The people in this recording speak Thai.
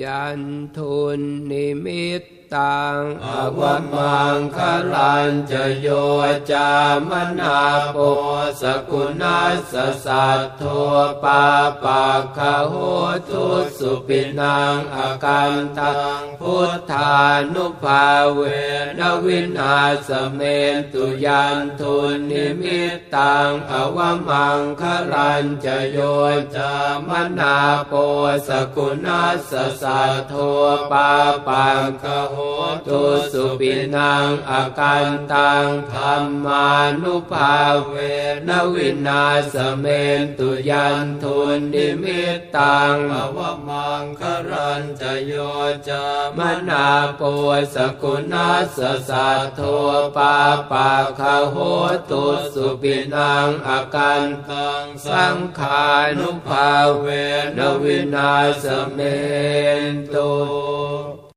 ยันทุนนิมิตตังอวมังคลันจะโยจามนาโปสกุณัสสัตถัวปาปะคะโหทุสุปินังอาการตังพุทธานุภาเวนวินาสเมนตุยันทุนนิมิตตังอวมังคลันจะโยจามนาโปสกุณัสสัตถัวปาปะคะโหตุสุปินังอาการตังธรรมานุภาเวนวินาสเมนตุยันทุนนิมิตตังอวมังครันจะโยจามนาโปสกุณาสสัตโทปาปาคโหตุสุปินังอาการตังสังขานุภาเวนวินาสเมนตุ